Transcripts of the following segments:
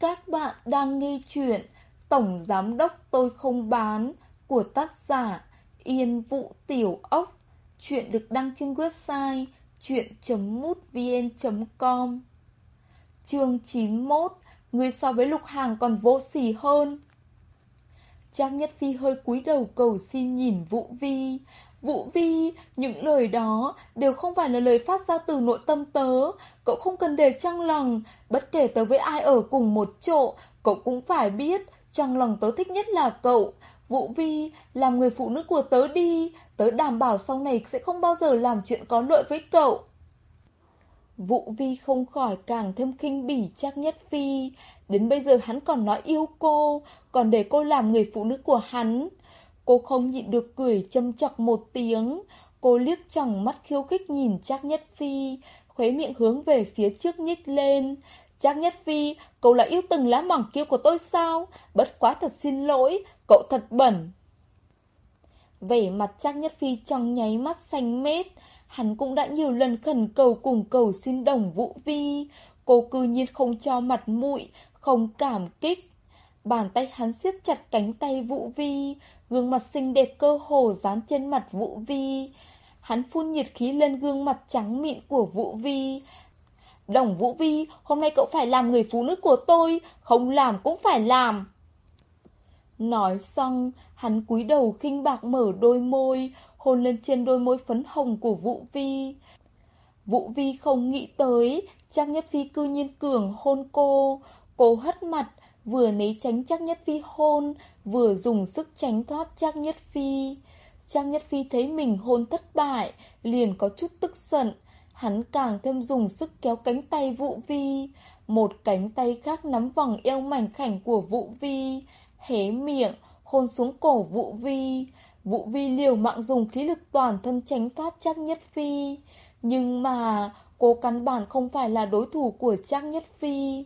Các bạn đang nghe chuyện Tổng Giám Đốc Tôi Không Bán của tác giả Yên Vũ Tiểu Ốc. Chuyện được đăng trên website chuyện.mútvn.com Chương 91 Người so với Lục Hàng còn vô sỉ hơn. Trang Nhất Phi hơi cúi đầu cầu xin nhìn Vũ Vi. Vũ Vi, những lời đó đều không phải là lời phát ra từ nội tâm tớ, cậu không cần để trong lòng, bất kể tớ với ai ở cùng một chỗ, cậu cũng phải biết, trong lòng tớ thích nhất là cậu. Vũ Vi, làm người phụ nữ của tớ đi, tớ đảm bảo sau này sẽ không bao giờ làm chuyện có lợi với cậu. Vũ Vi không khỏi càng thêm kinh bỉ chắc nhất Phi, đến bây giờ hắn còn nói yêu cô, còn để cô làm người phụ nữ của hắn. Cô không nhịn được cười châm chọc một tiếng. Cô liếc tròng mắt khiêu khích nhìn Trác Nhất Phi, khóe miệng hướng về phía trước nhích lên. Trác Nhất Phi, cậu là yêu từng lá mỏng kia của tôi sao? Bất quá thật xin lỗi, cậu thật bẩn. Vẻ mặt Trác Nhất Phi trong nháy mắt xanh mét. Hắn cũng đã nhiều lần khẩn cầu cùng cầu xin đồng Vũ Vi. Cô cư nhiên không cho mặt mũi, không cảm kích. Bàn tay hắn siết chặt cánh tay Vũ Vi, gương mặt xinh đẹp cơ hồ dán trên mặt Vũ Vi. Hắn phun nhiệt khí lên gương mặt trắng mịn của Vũ Vi. Đồng Vũ Vi, hôm nay cậu phải làm người phụ nữ của tôi, không làm cũng phải làm. Nói xong, hắn cúi đầu khinh bạc mở đôi môi, hôn lên trên đôi môi phấn hồng của Vũ Vi. Vũ Vi không nghĩ tới, Trang Nhất Phi cư nhiên cường hôn cô, cô hất mặt, vừa né tránh Trác Nhất Phi hôn, vừa dùng sức tránh thoát Trác Nhất Phi. Trác Nhất Phi thấy mình hôn thất bại, liền có chút tức giận. Hắn càng thêm dùng sức kéo cánh tay Vũ Vi. Một cánh tay khác nắm vòng eo mảnh khảnh của Vũ Vi, hé miệng, hôn xuống cổ Vũ Vi. Vũ Vi liều mạng dùng khí lực toàn thân tránh thoát Trác Nhất Phi. Nhưng mà, cô căn bản không phải là đối thủ của Trác Nhất Phi.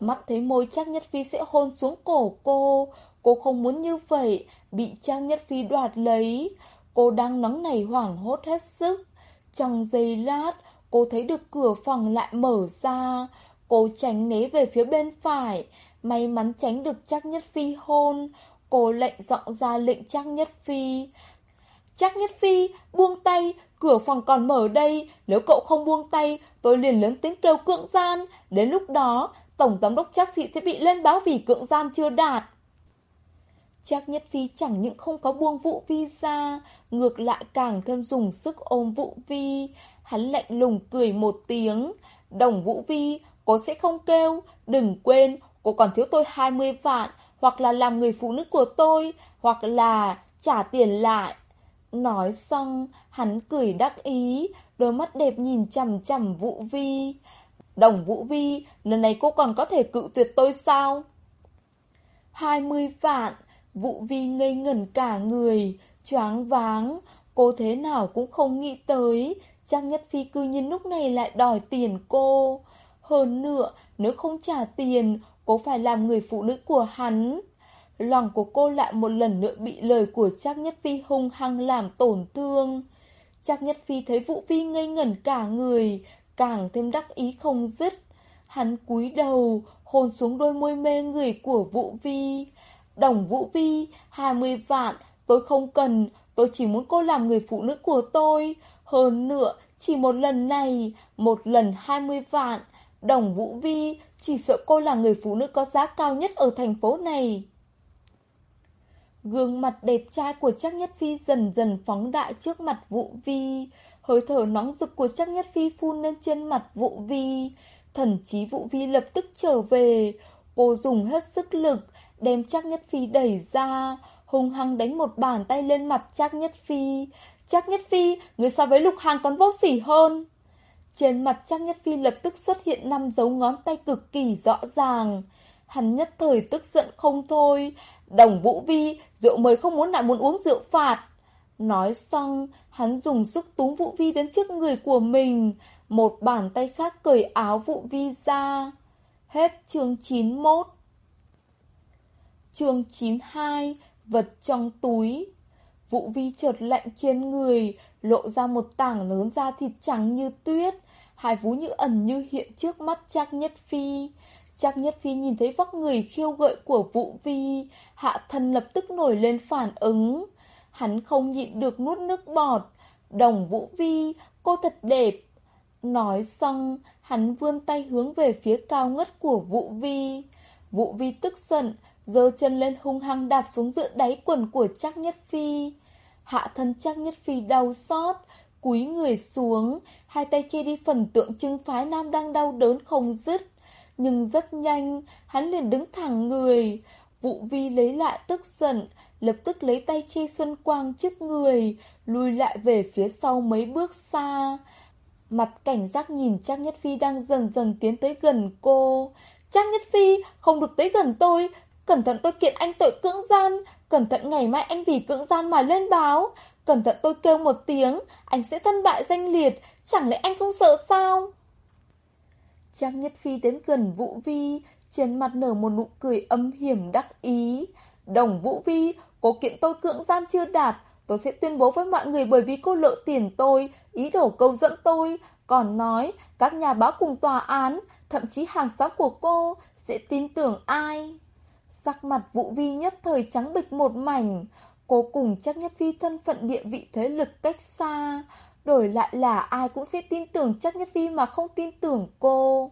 Mắt thấy môi Trang Nhất Phi sẽ hôn xuống cổ cô, cô không muốn như vậy, bị Trang Nhất Phi đoạt lấy. Cô đang nóng nảy hoảng hốt hết sức. Trong giây lát, cô thấy được cửa phòng lại mở ra. Cô tránh né về phía bên phải, may mắn tránh được Trang Nhất Phi hôn. Cô lệnh giọng ra lệnh Trang Nhất Phi. Trang Nhất Phi, buông tay, cửa phòng còn mở đây, nếu cậu không buông tay, tôi liền lớn tiếng kêu cưỡng gian. Đến lúc đó, Tổng Giám đốc chắc chị sẽ bị lên báo vì cưỡng gian chưa đạt. Chắc Nhất Phi chẳng những không có buông Vũ Vi ra, ngược lại càng thêm dùng sức ôm Vũ Vi. Hắn lạnh lùng cười một tiếng. Đồng Vũ Vi, cô sẽ không kêu, đừng quên, cô còn thiếu tôi 20 vạn, hoặc là làm người phụ nữ của tôi, hoặc là trả tiền lại. Nói xong, hắn cười đắc ý, đôi mắt đẹp nhìn chằm chằm Vũ Vi. Đồng Vũ Vi, lần này cô còn có thể cự tuyệt tôi sao? 20 vạn, Vũ Vi ngây ngẩn cả người, choáng váng, cô thế nào cũng không nghĩ tới, Trang Nhất Phi cư nhiên lúc này lại đòi tiền cô. Hơn nữa, nếu không trả tiền, cô phải làm người phụ nữ của hắn. Lòng của cô lại một lần nữa bị lời của Trác Nhất Phi hung hăng làm tổn thương. Trác Nhất Phi thấy Vũ Vi ngây ngẩn cả người, càng thêm đắc ý không dứt. Hắn cúi đầu, hôn xuống đôi môi mê người của Vũ Vi. Đồng Vũ Vi, 20 vạn, tôi không cần, tôi chỉ muốn cô làm người phụ nữ của tôi. Hơn nữa, chỉ một lần này, một lần 20 vạn. Đồng Vũ Vi, chỉ sợ cô là người phụ nữ có giá cao nhất ở thành phố này. Gương mặt đẹp trai của Trác Nhất Phi dần dần phóng đại trước mặt Vũ Vi. Hơi thở nóng rực của Trác Nhất Phi phun lên trên mặt Vũ Vi. Thần chí Vũ Vi lập tức trở về. Cô dùng hết sức lực, đem Trác Nhất Phi đẩy ra, hung hăng đánh một bàn tay lên mặt Trác Nhất Phi. Trác Nhất Phi, người so với Lục Hàng còn vô sỉ hơn. Trên mặt Trác Nhất Phi lập tức xuất hiện năm dấu ngón tay cực kỳ rõ ràng. Hắn nhất thời tức giận không thôi. Đồng Vũ Vi, rượu mời không muốn lại muốn uống rượu phạt. Nói xong, hắn dùng sức túm Vũ Vi đến trước người của mình. Một bàn tay khác cởi áo Vũ Vi ra. Hết chương 91 Chương 92 Vật trong túi Vũ Vi chợt lạnh trên người, lộ ra một tảng lớn da thịt trắng như tuyết, hai vú như ẩn như hiện trước mắt Trác Nhất Phi. Chắc Nhất Phi nhìn thấy vóc người khiêu gợi của Vũ Vi, hạ thân lập tức nổi lên phản ứng. Hắn không nhịn được nuốt nước bọt. Đồng Vũ Vi, cô thật đẹp. Nói xong, hắn vươn tay hướng về phía cao ngất của Vũ Vi. Vũ Vi tức giận, giơ chân lên hung hăng đạp xuống giữa đáy quần của Trác Nhất Phi. Hạ thân Trác Nhất Phi đau xót, cúi người xuống, hai tay che đi phần tượng trưng phái nam đang đau đớn không dứt. Nhưng rất nhanh, hắn liền đứng thẳng người. Vũ Vi lấy lại tức giận, lập tức lấy tay che Xuân Quang trước người, lùi lại về phía sau mấy bước xa. Mặt cảnh giác nhìn Trang Nhất Phi đang dần dần tiến tới gần cô. Trang Nhất Phi, không được tới gần tôi, cẩn thận tôi kiện anh tội cưỡng gian, cẩn thận ngày mai anh vì cưỡng gian mà lên báo, cẩn thận tôi kêu một tiếng, anh sẽ thân bại danh liệt, chẳng lẽ anh không sợ sao? Trang Nhất Phi đến gần Vũ Vi, trên mặt nở một nụ cười âm hiểm đắc ý. Đồng Vũ Vi, cô kiện tôi cưỡng gian chưa đạt, tôi sẽ tuyên bố với mọi người bởi vì cô lộ tiền tôi, ý đồ câu dẫn tôi, còn nói các nhà báo cùng tòa án, thậm chí hàng xóm của cô sẽ tin tưởng ai. Sắc mặt Vũ Vi nhất thời trắng bịch một mảnh, cô cùng chắc nhất phi thân phận địa vị thế lực cách xa, đổi lại là ai cũng sẽ tin tưởng chắc nhất phi mà không tin tưởng cô.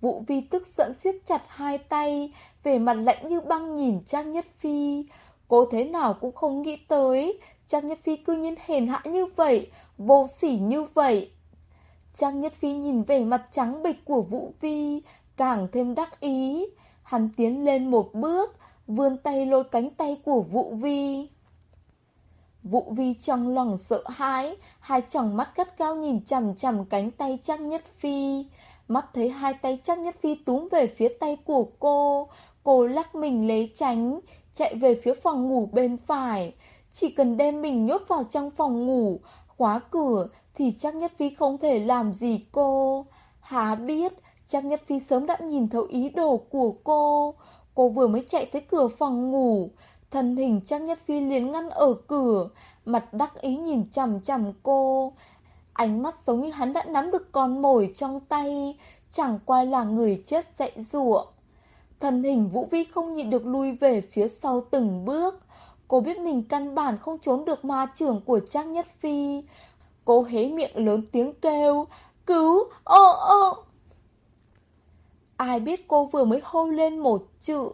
Vũ Vi tức giận siết chặt hai tay, vẻ mặt lạnh như băng nhìn Trang Nhất Phi. Cô thế nào cũng không nghĩ tới, Trang Nhất Phi cư nhiên hèn hạ như vậy, vô sỉ như vậy. Trang Nhất Phi nhìn vẻ mặt trắng bệch của Vũ Vi, càng thêm đắc ý. Hắn tiến lên một bước, vươn tay lôi cánh tay của Vũ Vi. Vũ Vi trong lòng sợ hãi, hai tròng mắt gắt cao nhìn chằm chằm cánh tay Trang Nhất Phi. Mắt thấy hai tay chắc Nhất Phi túm về phía tay của cô, cô lắc mình lấy tránh, chạy về phía phòng ngủ bên phải. Chỉ cần đem mình nhốt vào trong phòng ngủ, khóa cửa thì chắc Nhất Phi không thể làm gì cô. Há biết, chắc Nhất Phi sớm đã nhìn thấu ý đồ của cô. Cô vừa mới chạy tới cửa phòng ngủ, thân hình chắc Nhất Phi liền ngăn ở cửa, mặt đắc ý nhìn chằm chằm cô. Ánh mắt giống như hắn đã nắm được con mồi trong tay, chẳng qua là người chết dạy dụa. Thân hình Vũ Vi không nhịn được lui về phía sau từng bước. Cô biết mình căn bản không trốn được ma trưởng của trang Nhất Phi. Cô hé miệng lớn tiếng kêu, cứu, ô ô. Ai biết cô vừa mới hô lên một chữ,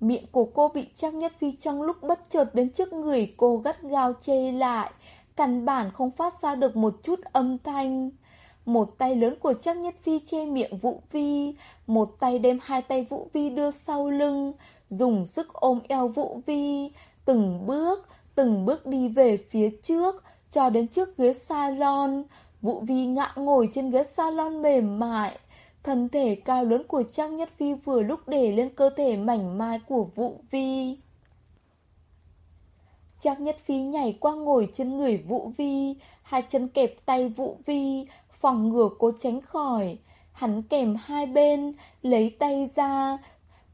miệng của cô bị trang Nhất Phi trong lúc bất chợt đến trước người cô gắt gao chê lại, căn bản không phát ra được một chút âm thanh. Một tay lớn của Trác Nhất Phi che miệng Vũ Vi, một tay đem hai tay Vũ Vi đưa sau lưng, dùng sức ôm eo Vũ Vi, từng bước, từng bước đi về phía trước, cho đến trước ghế salon. Vũ Vi ngã ngồi trên ghế salon mềm mại. Thân thể cao lớn của Trang Nhất Phi vừa lúc để lên cơ thể mảnh mai của Vũ Vi chắc Nhất Phi nhảy qua ngồi trên người Vũ Vi, hai chân kẹp tay Vũ Vi, phòng ngừa cô tránh khỏi. Hắn kèm hai bên, lấy tay ra,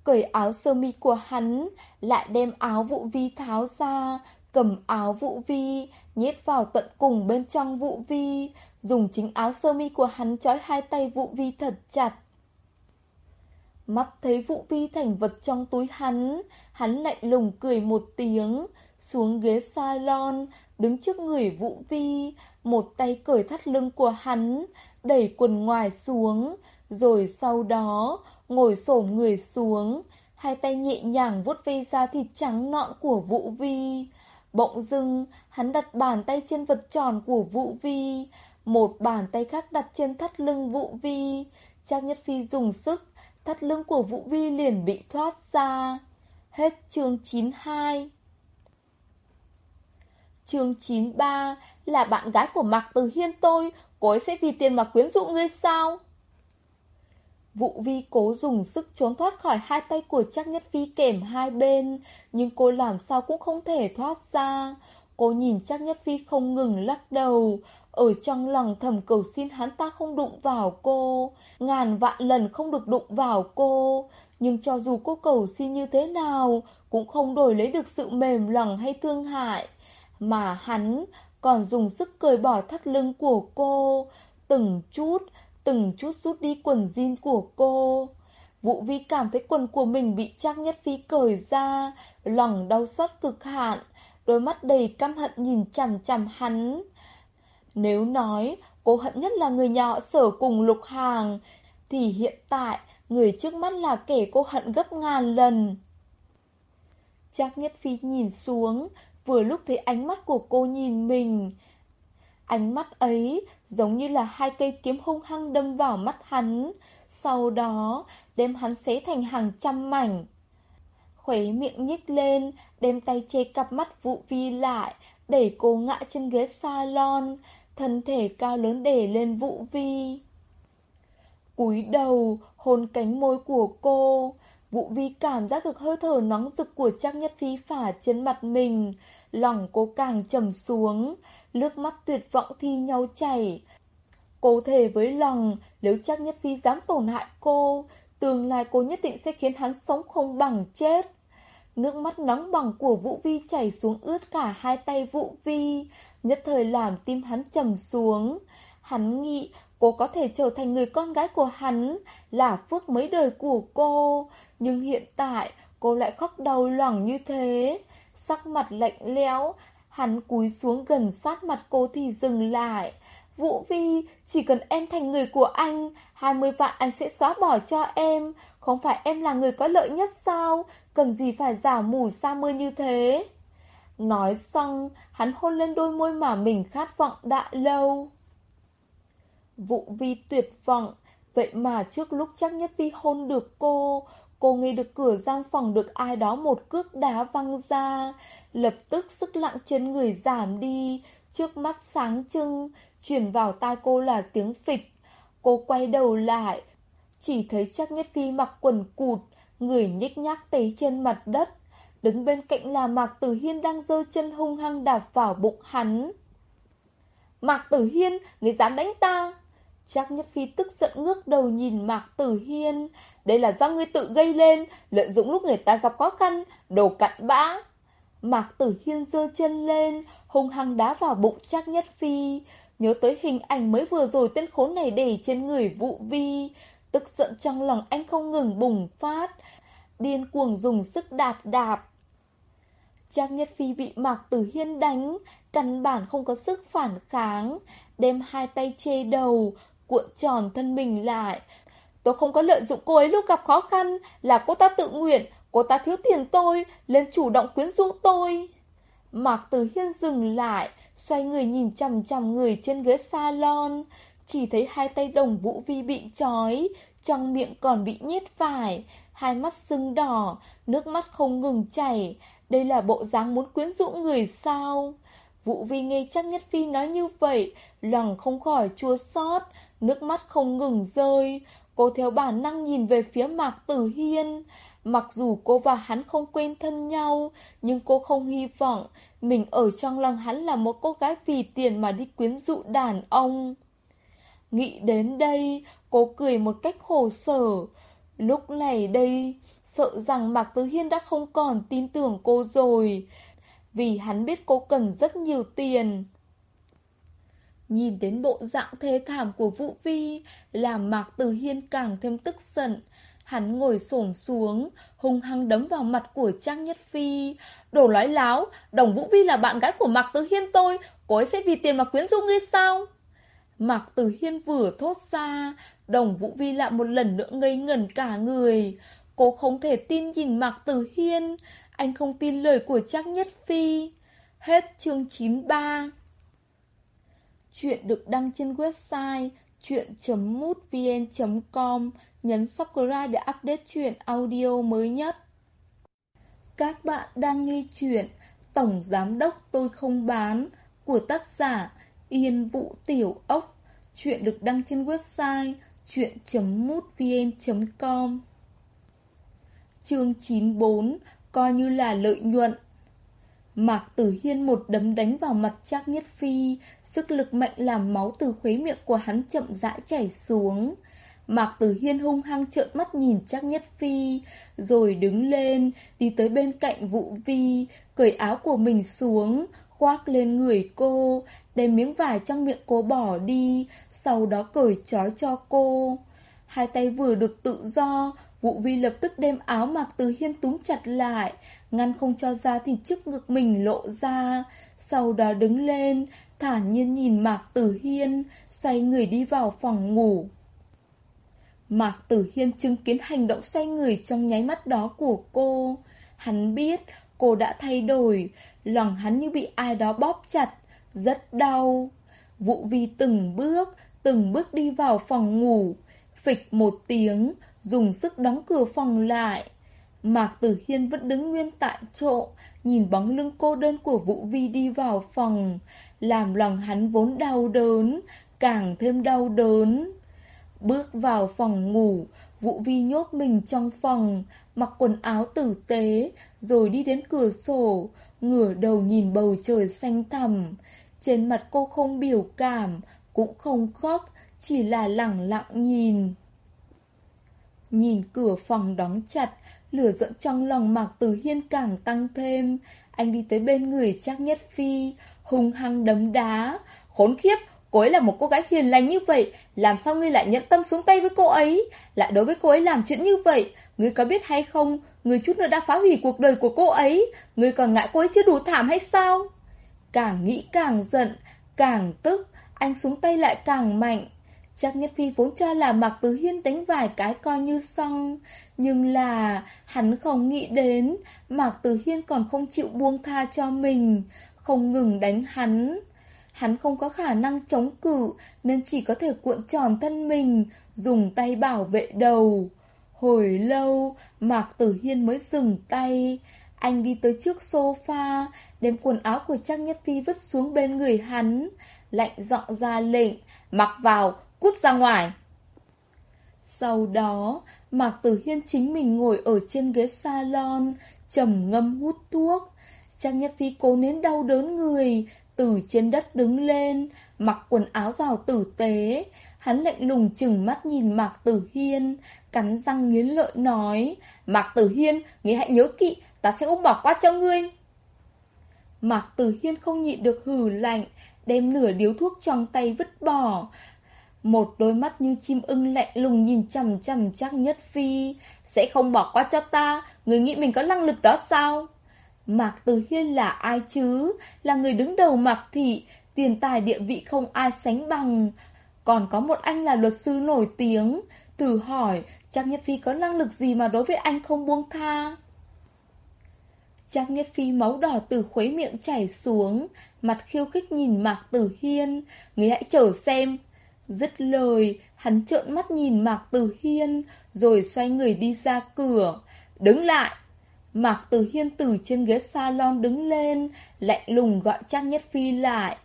cởi áo sơ mi của hắn, lại đem áo Vũ Vi tháo ra, cầm áo Vũ Vi, nhét vào tận cùng bên trong Vũ Vi, dùng chính áo sơ mi của hắn trói hai tay Vũ Vi thật chặt. Mắt thấy Vũ Vi thành vật trong túi hắn, hắn lạnh lùng cười một tiếng, xuống ghế salon, đứng trước người Vũ Vi, một tay cởi thắt lưng của hắn, đẩy quần ngoài xuống, rồi sau đó ngồi xổm người xuống, hai tay nhẹ nhàng vuốt ve da thịt trắng nõn của Vũ Vi. Bỗng dưng, hắn đặt bàn tay trên vật tròn của Vũ Vi, một bàn tay khác đặt trên thắt lưng Vũ Vi. Trang Nhất Phi dùng sức, thắt lưng của Vũ Vi liền bị thoát ra. Hết chương 92 Chương 93 là bạn gái của Mạc Từ Hiên tôi, cô ấy sẽ vì tiền mà quyến rũ ngươi sao? Vũ Vi cố dùng sức trốn thoát khỏi hai tay của Trác Nhất Phi kèm hai bên, nhưng cô làm sao cũng không thể thoát ra. Cô nhìn Trác Nhất Phi không ngừng lắc đầu, ở trong lòng thầm cầu xin hắn ta không đụng vào cô, ngàn vạn lần không được đụng vào cô. Nhưng cho dù cô cầu xin như thế nào, cũng không đổi lấy được sự mềm lòng hay thương hại. Mà hắn còn dùng sức cởi bỏ thắt lưng của cô, từng chút, từng chút rút đi quần jean của cô. Vũ Vi cảm thấy quần của mình bị Trác Nhất Phi cởi ra, lòng đau xót cực hạn, đôi mắt đầy căm hận nhìn chằm chằm hắn. Nếu nói cô hận nhất là người nhà họ sở cùng lục hàng, thì hiện tại người trước mắt là kẻ cô hận gấp ngàn lần. Trác Nhất Phi nhìn xuống, vừa lúc thấy ánh mắt của cô nhìn mình. Ánh mắt ấy giống như là hai cây kiếm hung hăng đâm vào mắt hắn, sau đó đem hắn xé thành hàng trăm mảnh. Khuấy miệng nhích lên, đem tay che cặp mắt vụ vi lại, để cô ngã trên ghế salon, thân thể cao lớn để lên vụ vi. Cúi đầu, hôn cánh môi của cô, vũ vi cảm giác được hơi thở nóng rực của Trác Nhất Phi phả trên mặt mình, lòng cô càng trầm xuống, nước mắt tuyệt vọng thi nhau chảy. Cô thề với lòng, nếu Trác Nhất Phi dám tổn hại cô, tương lai cô nhất định sẽ khiến hắn sống không bằng chết. Nước mắt nóng bỏng của Vũ Vi chảy xuống ướt cả hai tay Vũ Vi, nhất thời làm tim hắn trầm xuống. Hắn nghĩ cô có thể trở thành người con gái của hắn, là phước mấy đời của cô, nhưng hiện tại cô lại khóc đầu loảng như thế. Sắc mặt lạnh lẽo, hắn cúi xuống gần sát mặt cô thì dừng lại. Vũ Vi, chỉ cần em thành người của anh, 20 vạn anh sẽ xóa bỏ cho em. Không phải em là người có lợi nhất sao? Cần gì phải giả mù sa mưa như thế? Nói xong, hắn hôn lên đôi môi mà mình khát vọng đã lâu vụ Vi tuyệt vọng, vậy mà trước lúc chắc nhất Vi hôn được cô, cô nghe được cửa gian phòng được ai đó một cước đá văng ra, lập tức sức lặng trên người giảm đi, trước mắt sáng trưng, chuyển vào tai cô là tiếng phịch. Cô quay đầu lại, chỉ thấy chắc nhất phi mặc quần cụt, người nhích nhác tế trên mặt đất. Đứng bên cạnh là Mạc Tử Hiên đang giơ chân hung hăng đạp vào bụng hắn. Mạc Tử Hiên, người dám đánh ta. Chắc Nhất Phi tức giận ngước đầu nhìn Mạc Tử Hiên. Đây là do ngươi tự gây lên, lợi dụng lúc người ta gặp khó khăn, đồ cặn bã. Mạc Tử Hiên giơ chân lên, hung hăng đá vào bụng Trác Nhất Phi. Nhớ tới hình ảnh mới vừa rồi tên khốn này để trên người vụ vi. Tức giận trong lòng anh không ngừng bùng phát. Điên cuồng dùng sức đạp đạp. Trác Nhất Phi bị Mạc Tử Hiên đánh, căn bản không có sức phản kháng. Đem hai tay chê đầu, cuộn tròn thân mình lại. Tôi không có lợi dụng cô ấy lúc gặp khó khăn, là cô ta tự nguyện, cô ta thiếu tiền tôi, lên chủ động quyến rũ tôi. Mạc Tử Hiên dừng lại, xoay người nhìn chằm chằm người trên ghế salon, chỉ thấy hai tay đồng vũ vi bị trói, trong miệng còn bị nhét vải, hai mắt sưng đỏ, nước mắt không ngừng chảy, đây là bộ dáng muốn quyến rũ người sao? Vũ Vi nghe chắc nhất Phi nói như vậy, lòng không khỏi chua xót, nước mắt không ngừng rơi. Cô theo bản năng nhìn về phía Mạc Tử Hiên. Mặc dù cô và hắn không quen thân nhau, nhưng cô không hy vọng mình ở trong lòng hắn là một cô gái vì tiền mà đi quyến rũ đàn ông. Nghĩ đến đây, cô cười một cách khổ sở. Lúc này đây, sợ rằng Mạc Tử Hiên đã không còn tin tưởng cô rồi, vì hắn biết cô cần rất nhiều tiền. Nhìn đến bộ dạng thê thảm của Vũ Vi, làm Mạc Tử Hiên càng thêm tức giận. Hắn ngồi xổm xuống, hung hăng đấm vào mặt của Trang Nhất Phi. Đồ nói láo, Đồng Vũ Vi là bạn gái của Mạc Tử Hiên tôi, cô ấy sẽ vì tiền mà quyến rũ ngươi sao? Mạc Tử Hiên vừa thốt ra, Đồng Vũ Vi lại một lần nữa ngây ngẩn cả người. Cô không thể tin nhìn Mạc Tử Hiên, anh không tin lời của Trang Nhất Phi. Hết chương 93 Chuyện được đăng trên website chuyện.mútvn.com Nhấn subscribe để update chuyện audio mới nhất. Các bạn đang nghe chuyện Tổng Giám Đốc Tôi Không Bán của tác giả Yên Vũ Tiểu Ốc. Chuyện được đăng trên website chuyện.mútvn.com Chương 94 Coi như là lợi nhuận Mạc Tử Hiên một đấm đánh vào mặt Trác Nhất Phi, sức lực mạnh làm máu từ khuế miệng của hắn chậm rãi chảy xuống. Mạc Tử Hiên hung hăng trợn mắt nhìn Trác Nhất Phi, rồi đứng lên, đi tới bên cạnh Vũ Vi, cởi áo của mình xuống, khoác lên người cô, đem miếng vải trong miệng cô bỏ đi, sau đó cởi trói cho cô. Hai tay vừa được tự do, Vũ Vi lập tức đem áo mặc Từ Hiên túm chặt lại, ngăn không cho ra thì trước ngực mình lộ ra. Sau đó đứng lên, thản nhiên nhìn Mạc Tử Hiên, xoay người đi vào phòng ngủ. Mạc Tử Hiên chứng kiến hành động xoay người trong nháy mắt đó của cô. Hắn biết cô đã thay đổi, lòng hắn như bị ai đó bóp chặt, rất đau. Vũ Vi từng bước, từng bước đi vào phòng ngủ, phịch một tiếng, dùng sức đóng cửa phòng lại. Mạc Tử Hiên vẫn đứng nguyên tại chỗ, nhìn bóng lưng cô đơn của Vũ Vi đi vào phòng, làm lòng hắn vốn đau đớn, càng thêm đau đớn. Bước vào phòng ngủ, Vũ Vi nhốt mình trong phòng, mặc quần áo tử tế, rồi đi đến cửa sổ, ngửa đầu nhìn bầu trời xanh thẳm. Trên mặt cô không biểu cảm, cũng không khóc, chỉ là lặng lặng nhìn. Nhìn cửa phòng đóng chặt, lửa giận trong lòng Mạc Tử Hiên càng tăng thêm. Anh đi tới bên người Trác Nhất Phi, hung hăng đấm đá. Khốn khiếp, cô ấy là một cô gái hiền lành như vậy, làm sao ngươi lại nhận tâm xuống tay với cô ấy? Lại đối với cô ấy làm chuyện như vậy, ngươi có biết hay không, ngươi chút nữa đã phá hủy cuộc đời của cô ấy, ngươi còn ngại cô ấy chưa đủ thảm hay sao? Càng nghĩ càng giận, càng tức, anh xuống tay lại càng mạnh. Chắc Nhất Phi vốn cho là Mạc Tứ Hiên đánh vài cái coi như xong, nhưng là hắn không nghĩ đến Mạc Tứ Hiên còn không chịu buông tha cho mình, không ngừng đánh hắn. Hắn không có khả năng chống cự nên chỉ có thể cuộn tròn thân mình, dùng tay bảo vệ đầu. Hồi lâu, Mạc Tử Hiên mới dừng tay. Anh đi tới trước sofa, đem quần áo của Trang Nhất Phi vứt xuống bên người hắn. Lạnh giọng ra lệnh, mặc vào, cút ra ngoài. Sau đó, Mạc Tử Hiên chính mình ngồi ở trên ghế salon, trầm ngâm hút thuốc. Trang Nhất Phi cố nén đau đớn người, từ trên đất đứng lên, mặc quần áo vào tử tế. Hắn lạnh lùng chừng mắt nhìn Mạc Tử Hiên, cắn răng nghiến lợi nói, Mạc Tử Hiên, ngươi hãy nhớ kỹ, ta sẽ không bỏ qua cho ngươi. Mạc Tử Hiên không nhịn được hừ lạnh, đem nửa điếu thuốc trong tay vứt bỏ. Một đôi mắt như chim ưng lạnh lùng nhìn chằm chằm chắc nhất phi, sẽ không bỏ qua cho ta, người nghĩ mình có năng lực đó sao? Mạc Tử Hiên là ai chứ? Là người đứng đầu Mạc Thị, tiền tài địa vị không ai sánh bằng. Còn có một anh là luật sư nổi tiếng. Thử hỏi, chắc Nhất Phi có năng lực gì mà đối với anh không buông tha? chắc Nhất Phi máu đỏ từ khuấy miệng chảy xuống, mặt khiêu khích nhìn Mạc Tử Hiên. Người hãy chờ xem. Dứt lời, hắn trợn mắt nhìn Mạc Tử Hiên, rồi xoay người đi ra cửa. Đứng lại! Mạc Tử Hiên từ trên ghế salon đứng lên, lạnh lùng gọi Trang Nhất Phi lại.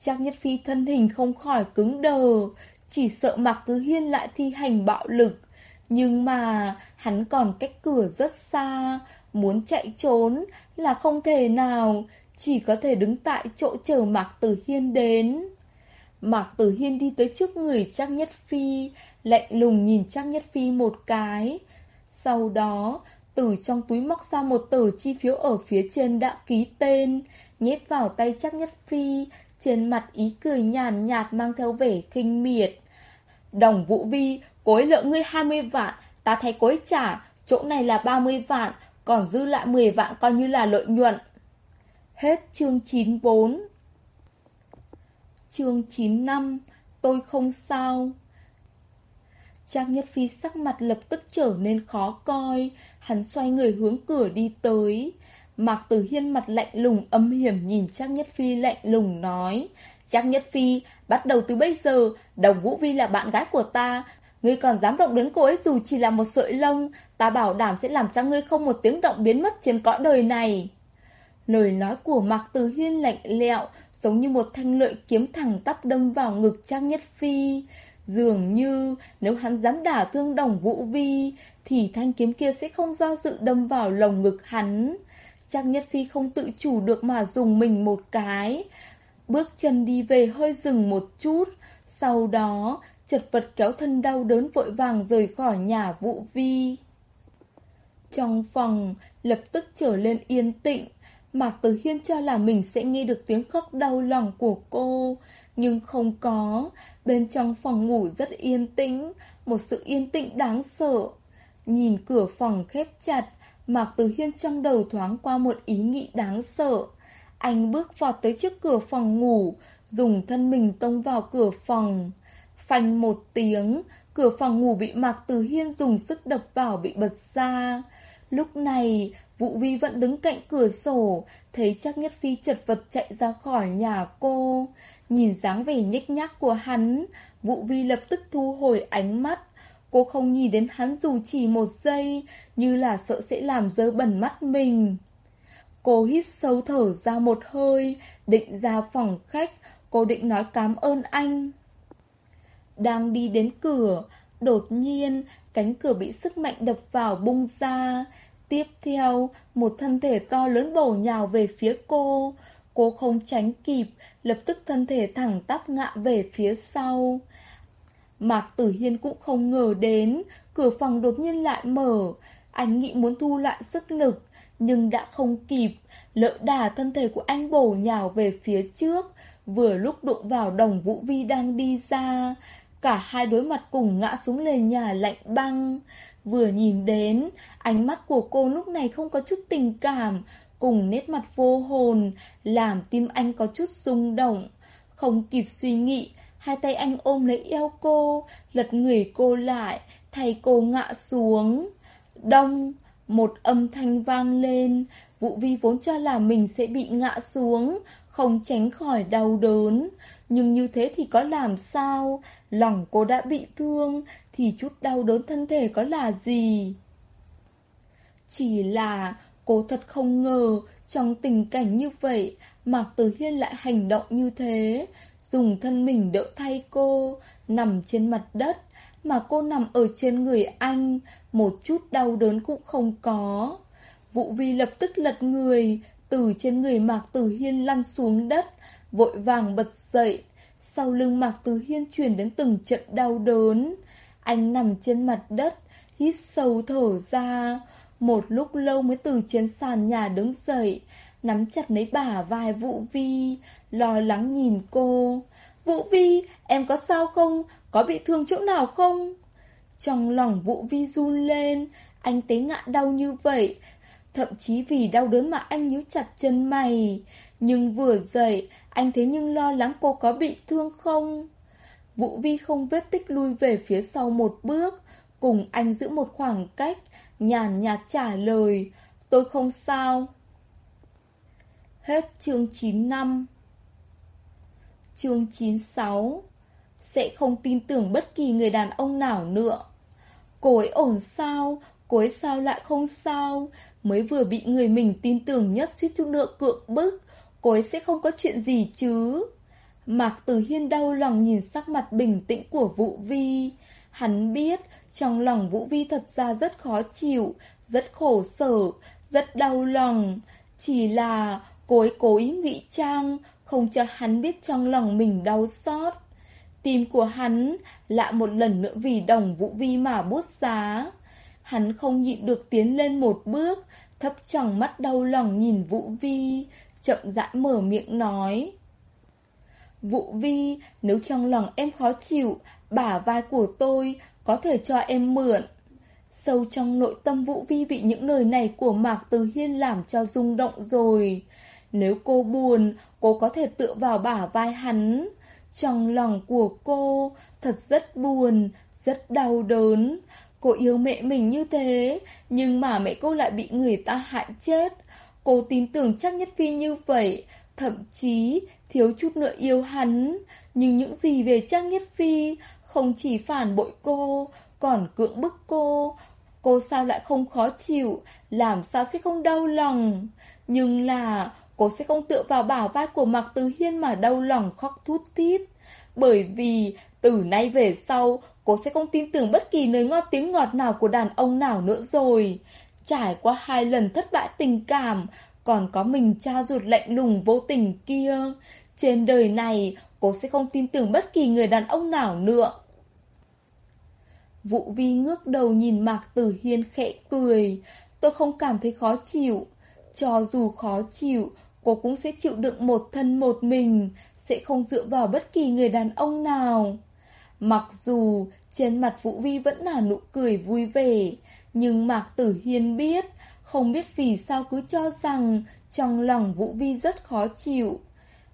Trang Nhất Phi thân hình không khỏi cứng đờ, chỉ sợ Mạc Tử Hiên lại thi hành bạo lực. Nhưng mà hắn còn cách cửa rất xa, muốn chạy trốn là không thể nào, chỉ có thể đứng tại chỗ chờ Mạc Tử Hiên đến. Mạc Tử Hiên đi tới trước người Trang Nhất Phi, lạnh lùng nhìn Trang Nhất Phi một cái. Sau đó, từ trong túi móc ra một tờ chi phiếu ở phía trên đã ký tên, nhét vào tay trang nhất phi, trên mặt ý cười nhàn nhạt mang theo vẻ khinh miệt. Đồng Vũ Vi, cối lợi ngươi 20 vạn, ta thấy cối trả, chỗ này là 30 vạn, còn dư lại 10 vạn coi như là lợi nhuận. Hết chương 94 Chương 95 Tôi không sao Trang Nhất Phi sắc mặt lập tức trở nên khó coi, hắn xoay người hướng cửa đi tới. Mạc Tử Hiên mặt lạnh lùng âm hiểm nhìn Trang Nhất Phi lạnh lùng nói. Trang Nhất Phi, bắt đầu từ bây giờ, Đồng Vũ Vi là bạn gái của ta. Ngươi còn dám động đến cô ấy dù chỉ là một sợi lông, ta bảo đảm sẽ làm cho ngươi không một tiếng động biến mất trên cõi đời này. Lời nói của Mạc Tử Hiên lạnh lẹo, giống như một thanh lợi kiếm thẳng tắp đâm vào ngực Trang Nhất Phi. Dường như nếu hắn dám đả thương đồng vũ vi, Thì thanh kiếm kia sẽ không do dự đâm vào lồng ngực hắn. Trang Nhất Phi không tự chủ được mà dùng mình một cái. Bước chân đi về hơi dừng một chút. Sau đó, chật vật kéo thân đau đớn vội vàng rời khỏi nhà vũ vi. Trong phòng, lập tức trở lên yên tĩnh. Mạc Tử Hiên cho là mình sẽ nghe được tiếng khóc đau lòng của cô Nhưng không có Bên trong phòng ngủ rất yên tĩnh, một sự yên tĩnh đáng sợ. Nhìn cửa phòng khép chặt, Mạc Tử Hiên trong đầu thoáng qua một ý nghĩ đáng sợ. Anh bước vọt tới trước cửa phòng ngủ, dùng thân mình tông vào cửa phòng. Phanh một tiếng, cửa phòng ngủ bị Mạc Tử Hiên dùng sức đập vào bị bật ra. Lúc này, Vũ Vi vẫn đứng cạnh cửa sổ, thấy chắc nhất phi chật vật chạy ra khỏi nhà cô. Nhìn dáng vẻ nhếch nhác của hắn, Vũ Vi lập tức thu hồi ánh mắt. Cô không nhìn đến hắn dù chỉ một giây, như là sợ sẽ làm dơ bẩn mắt mình. Cô hít sâu thở ra một hơi, định ra phòng khách, cô định nói cảm ơn anh. Đang đi đến cửa, đột nhiên cánh cửa bị sức mạnh đập vào bung ra. Tiếp theo, một thân thể to lớn bổ nhào về phía cô. Cô không tránh kịp, lập tức thân thể thẳng tắp ngã về phía sau. Mạc Tử Hiên cũng không ngờ đến, cửa phòng đột nhiên lại mở. Anh nghĩ muốn thu lại sức lực, nhưng đã không kịp. Lỡ đà thân thể của anh bổ nhào về phía trước, vừa lúc đụng vào đồng Vũ Vi đang đi ra. Cả hai đối mặt cùng ngã xuống nền nhà lạnh băng. Vừa nhìn đến, ánh mắt của cô lúc này không có chút tình cảm, cùng nét mặt vô hồn, làm tim anh có chút rung động. Không kịp suy nghĩ, hai tay anh ôm lấy eo cô, lật người cô lại, thay cô ngã xuống. Đông, một âm thanh vang lên, Vũ Vi vốn cho là mình sẽ bị ngã xuống, không tránh khỏi đau đớn. Nhưng như thế thì có làm sao? Lòng cô đã bị thương, thì chút đau đớn thân thể có là gì? Chỉ là cô thật không ngờ trong tình cảnh như vậy, Mạc Tử Hiên lại hành động như thế, Dùng thân mình đỡ thay cô, Nằm trên mặt đất, Mà cô nằm ở trên người anh, Một chút đau đớn cũng không có Vũ Vi lập tức lật người, Từ trên người Mạc Tử Hiên lăn xuống đất, Vội vàng bật dậy Sau lưng Mạc Tử Hiên truyền đến từng trận đau đớn anh nằm trên mặt đất Hít sâu thở ra. Một lúc lâu mới từ trên sàn nhà đứng dậy Nắm chặt lấy bả vai Vũ Vi Lo lắng nhìn cô. Vũ Vi, em có sao không? Có bị thương chỗ nào không? Trong lòng Vũ Vi run lên Anh tế ngã đau như vậy. Thậm chí vì đau đớn mà anh nhíu chặt chân mày. Nhưng vừa dậy Anh thế nhưng lo lắng cô có bị thương không? Vũ Vi không vết tích lui về phía sau một bước, Cùng anh giữ một khoảng cách, Nhàn nhạt trả lời, Tôi không sao. Hết chương 9 năm. Chương 96 Sẽ không tin tưởng bất kỳ người đàn ông nào nữa. Cô ấy ổn sao? Cô ấy sao lại không sao? Mới vừa bị người mình tin tưởng nhất suýt chút nữa cưỡng bức, Cô ấy sẽ không có chuyện gì chứ? Mạc Tử Hiên đau lòng nhìn sắc mặt bình tĩnh của Vũ Vi. Hắn biết trong lòng Vũ Vi thật ra rất khó chịu, Rất khổ sở, Rất đau lòng. Chỉ là cô ấy cố ý ngụy trang, Không cho hắn biết trong lòng mình đau xót. Tim của hắn lại một lần nữa vì đồng Vũ Vi mà bút giá. Hắn không nhịn được tiến lên một bước, Thấp chẳng mắt đau lòng nhìn Vũ Vi, Chậm rãi mở miệng nói. Vũ Vi, nếu trong lòng em khó chịu, bả vai của tôi có thể cho em mượn. Sâu trong nội tâm Vũ Vi bị những lời này của Mạc Từ Hiên làm cho rung động rồi. Nếu cô buồn, cô có thể tựa vào bả vai hắn. Trong lòng của cô thật rất buồn, rất đau đớn. Cô yêu mẹ mình như thế, nhưng mà mẹ cô lại bị người ta hại chết. Cô tin tưởng chắc nhất phi như vậy, thậm chí thiếu chút nữa yêu hắn. Nhưng những gì về Trang Nhất Phi không chỉ phản bội cô, còn cưỡng bức cô. Cô sao lại không khó chịu, làm sao sẽ không đau lòng. Nhưng là cô sẽ không tựa vào bảo vai của Mạc Từ Hiên mà đau lòng khóc thút thít. Bởi vì từ nay về sau, cô sẽ không tin tưởng bất kỳ nơi ngọt tiếng ngọt nào của đàn ông nào nữa rồi. Trải qua hai lần thất bại tình cảm, còn có mình cha ruột lạnh lùng vô tình kia. Trên đời này, cô sẽ không tin tưởng bất kỳ người đàn ông nào nữa. Vũ Vi ngước đầu nhìn Mạc Tử Hiên khẽ cười. Tôi không cảm thấy khó chịu. Cho dù khó chịu, cô cũng sẽ chịu đựng một thân một mình, sẽ không dựa vào bất kỳ người đàn ông nào. Mặc dù trên mặt Vũ Vi vẫn là nụ cười vui vẻ, Nhưng Mạc Tử Hiên biết, không biết vì sao cứ cho rằng trong lòng Vũ Vi rất khó chịu.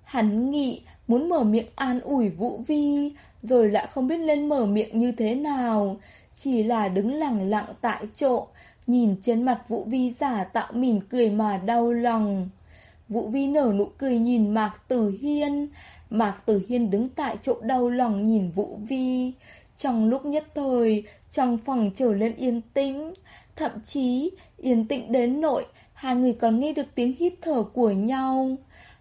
Hắn nghĩ muốn mở miệng an ủi Vũ Vi, rồi lại không biết lên mở miệng như thế nào. Chỉ là đứng lặng lặng tại chỗ, nhìn trên mặt Vũ Vi giả tạo mỉm cười mà đau lòng. Vũ Vi nở nụ cười nhìn Mạc Tử Hiên. Mạc Tử Hiên đứng tại chỗ đau lòng nhìn Vũ Vi. Trong lúc nhất thời, trong phòng trở lên yên tĩnh. Thậm chí, yên tĩnh đến nỗi, hai người còn nghe được tiếng hít thở của nhau.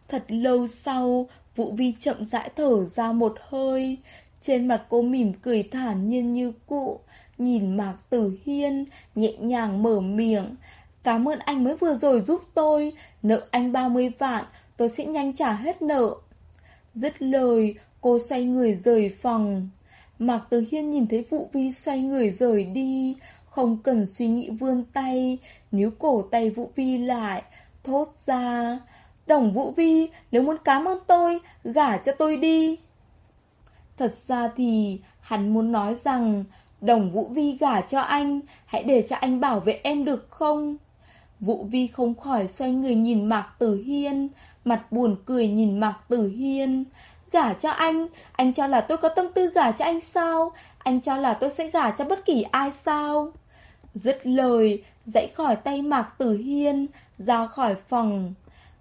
Thật lâu sau, Vũ Vi chậm rãi thở ra một hơi. Trên mặt cô mỉm cười thản nhiên như cũ. Nhìn Mạc Tử Hiên, nhẹ nhàng mở miệng. Cảm ơn anh mới vừa rồi giúp tôi. Nợ anh 30 vạn, tôi sẽ nhanh trả hết nợ. Dứt lời, cô xoay người rời phòng. Mạc Tử Hiên nhìn thấy Vũ Vi xoay người rời đi, không cần suy nghĩ vươn tay, níu cổ tay Vũ Vi lại, thốt ra. Đồng Vũ Vi, nếu muốn cảm ơn tôi, gả cho tôi đi. Thật ra thì hắn muốn nói rằng, đồng Vũ Vi gả cho anh, hãy để cho anh bảo vệ em được không? Vũ Vi không khỏi xoay người nhìn Mạc Tử Hiên, mặt buồn cười nhìn Mạc Tử Hiên. Gả cho anh, anh cho là tôi có tâm tư gả cho anh sao? Anh cho là tôi sẽ gả cho bất kỳ ai sao? Dứt lời, dãy khỏi tay Mạc Tử Hiên, ra khỏi phòng.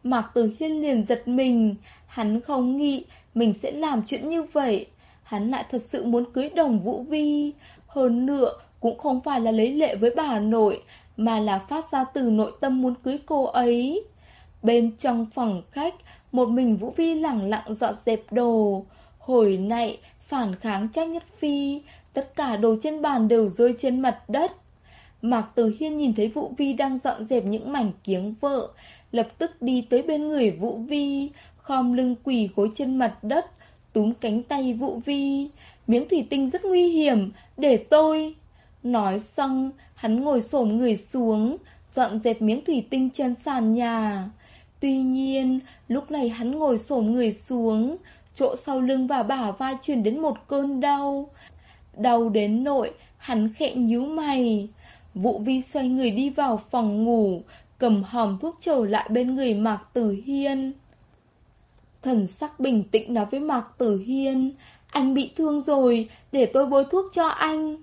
Mạc Tử Hiên liền giật mình, hắn không nghĩ mình sẽ làm chuyện như vậy. Hắn lại thật sự muốn cưới đồng Vũ Vi. Hơn nữa, cũng không phải là lấy lệ với bà nội, mà là phát ra từ nội tâm muốn cưới cô ấy. Bên trong phòng khách, một mình Vũ Vi lặng lặng dọn dẹp đồ. Hồi nãy, phản kháng Trác Nhất Phi, tất cả đồ trên bàn đều rơi trên mặt đất. Mạc Tử Hiên nhìn thấy Vũ Vi đang dọn dẹp những mảnh kiếng vợ, lập tức đi tới bên người Vũ Vi, khom lưng quỳ gối trên mặt đất, túm cánh tay Vũ Vi. Miếng thủy tinh rất nguy hiểm, để tôi. Nói xong, hắn ngồi xổm người xuống, dọn dẹp miếng thủy tinh trên sàn nhà. Tuy nhiên, lúc này hắn ngồi xổm người xuống, chỗ sau lưng và bả vai truyền đến một cơn đau. Đau đến nỗi, hắn khẽ nhíu mày. Vũ Vi xoay người đi vào phòng ngủ, cầm hòm thuốc trở lại bên người Mạc Tử Hiên. Thần sắc bình tĩnh nói với Mạc Tử Hiên, anh bị thương rồi, để tôi bôi thuốc cho anh.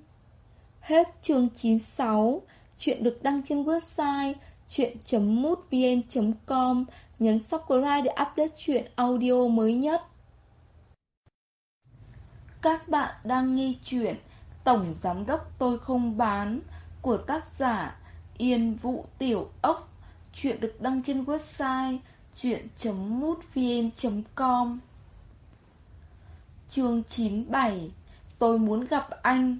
Hết chương 96, chuyện được đăng trên website chuyện.mútvn.com, nhấn subscribe để update chuyện audio mới nhất. Các bạn đang nghe chuyện Tổng Giám Đốc Tôi Không Bán của tác giả Yên Vũ Tiểu Ốc. Chuyện được đăng trên website chuyện.mútvn.com Chương 97 Tôi muốn gặp anh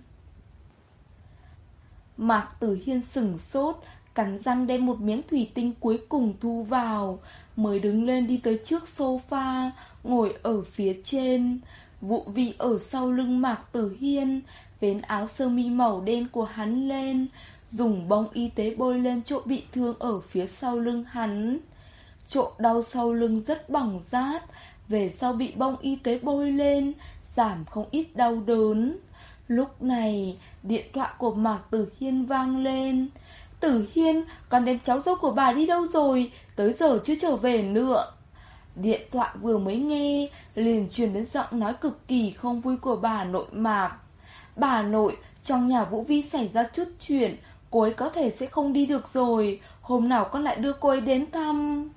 Mạc Tử Hiên sừng sốt, Cắn răng đem một miếng thủy tinh cuối cùng thu vào, Mới đứng lên đi tới trước sofa, Ngồi ở phía trên Vụ vị ở sau lưng Mạc Tử Hiên Vén áo sơ mi màu đen của hắn lên, Dùng bông y tế bôi lên chỗ bị thương ở phía sau lưng hắn. Chỗ đau sau lưng rất bỏng rát, Về sau bị bông y tế bôi lên, Giảm không ít đau đớn. Lúc này, Điện thoại của Mạc Tử Hiên vang lên. Tử Hiên, Con đem cháu dâu của bà đi đâu rồi? Tới giờ chưa trở về nữa. Điện thoại vừa mới nghe, Liền truyền đến giọng nói cực kỳ không vui của bà nội Mạc. Bà nội, Trong nhà Vũ Vi xảy ra chút chuyện, Cô ấy có thể sẽ không đi được rồi. Hôm nào con lại đưa cô ấy đến thăm?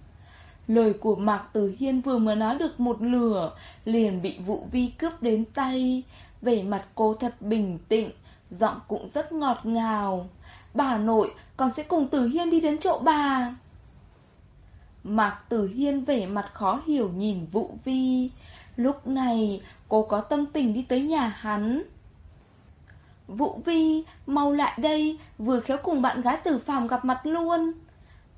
Lời của Mạc Tử Hiên vừa mới nói được một lửa Liền bị Vũ Vi cướp đến tay. Vẻ mặt cô thật bình tĩnh, Giọng cũng rất ngọt ngào. Bà nội, Con sẽ cùng Tử Hiên đi đến chỗ bà. Mạc Tử Hiên vẻ mặt khó hiểu nhìn Vũ Vi. Lúc này, cô có tâm tình đi tới nhà hắn. Vũ Vi, mau lại đây, vừa khéo cùng bạn gái tử phàm gặp mặt luôn.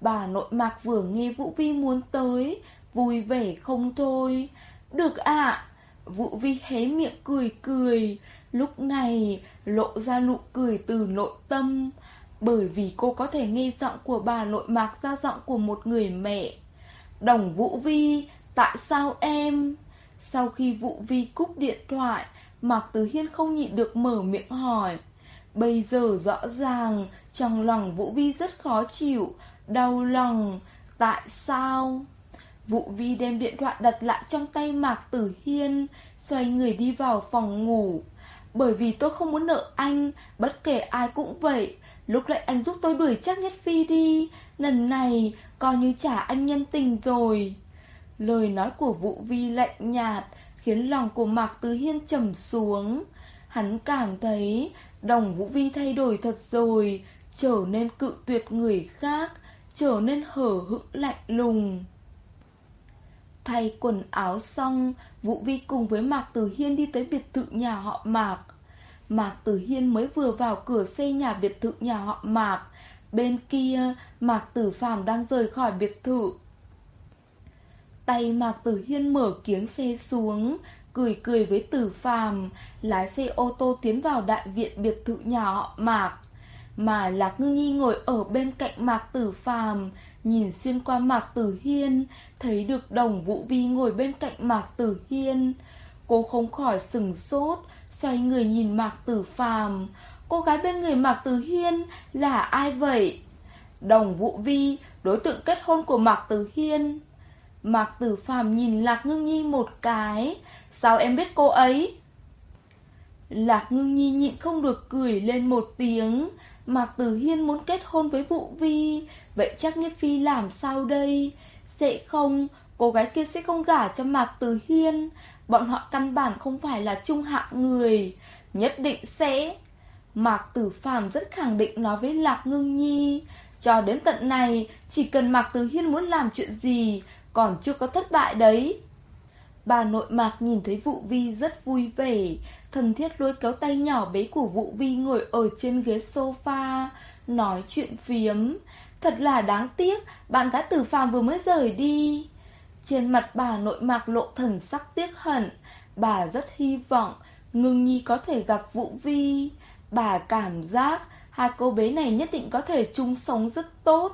Bà nội mạc vừa nghe Vũ Vi muốn tới, vui vẻ không thôi. Được ạ. Vũ Vi hé miệng cười cười, lúc này lộ ra nụ cười từ nội tâm, bởi vì cô có thể nghe giọng của bà nội mạc ra giọng của một người mẹ. Đồng Vũ Vi, tại sao em? Sau khi Vũ Vi cúp điện thoại, Mạc Tử Hiên không nhịn được mở miệng hỏi. Bây giờ rõ ràng, trong lòng Vũ Vi rất khó chịu, đau lòng. Tại sao? Vũ Vi đem điện thoại đặt lại trong tay Mạc Tử Hiên, xoay người đi vào phòng ngủ. Bởi vì tôi không muốn nợ anh, bất kể ai cũng vậy. Lúc lại anh giúp tôi đuổi chắc nhất phi đi, lần này coi như trả anh nhân tình rồi. Lời nói của Vũ Vi lạnh nhạt, khiến lòng của Mạc Tử Hiên trầm xuống. Hắn cảm thấy đồng Vũ Vi thay đổi thật rồi, trở nên cự tuyệt người khác, trở nên hở hững lạnh lùng. Thay quần áo xong, Vũ Vi cùng với Mạc Tử Hiên đi tới biệt thự nhà họ Mạc. Mạc Tử Hiên mới vừa vào cửa xây nhà biệt thự nhà họ Mạc. Bên kia, Mạc Tử Phàm đang rời khỏi biệt thự. Tay Mạc Tử Hiên mở kiếng xe xuống, cười cười với Tử Phàm, lái xe ô tô tiến vào đại viện biệt thự nhỏ Mạc. Mà Lạc Ngư Nhi ngồi ở bên cạnh Mạc Tử Phàm, nhìn xuyên qua Mạc Tử Hiên, thấy được Đồng Vũ Vi ngồi bên cạnh Mạc Tử Hiên. Cô không khỏi sừng sốt, xoay người nhìn Mạc Tử Phàm. Cô gái bên người Mạc Tử Hiên là ai vậy? Đồng Vũ Vi, đối tượng kết hôn của Mạc Tử Hiên. Mạc Tử Phàm nhìn Lạc Ngưng Nhi một cái, sao em biết cô ấy? Lạc Ngưng Nhi nhịn không được cười lên một tiếng, Mạc Tử Hiên muốn kết hôn với Vũ Vi, vậy chắc Nhất Phi làm sao đây? Sẽ không, cô gái kia sẽ không gả cho Mạc Tử Hiên, bọn họ căn bản không phải là trung hạng người, nhất định sẽ... Mạc Tử Phàm rất khẳng định nói với Lạc Ngưng Nhi, cho đến tận này, chỉ cần Mạc Tử Hiên muốn làm chuyện gì, còn chưa có thất bại đấy. Bà nội Mạc nhìn thấy Vũ Vi rất vui vẻ, thân thiết lôi kéo tay nhỏ bé của Vũ Vi ngồi ở trên ghế sofa, nói chuyện phiếm. Thật là đáng tiếc, bạn gái tử phàm vừa mới rời đi. Trên mặt bà nội Mạc lộ thần sắc tiếc hận, bà rất hy vọng Ngưng Nhi có thể gặp Vũ Vi. Bà cảm giác hai cô bé này nhất định có thể chung sống rất tốt.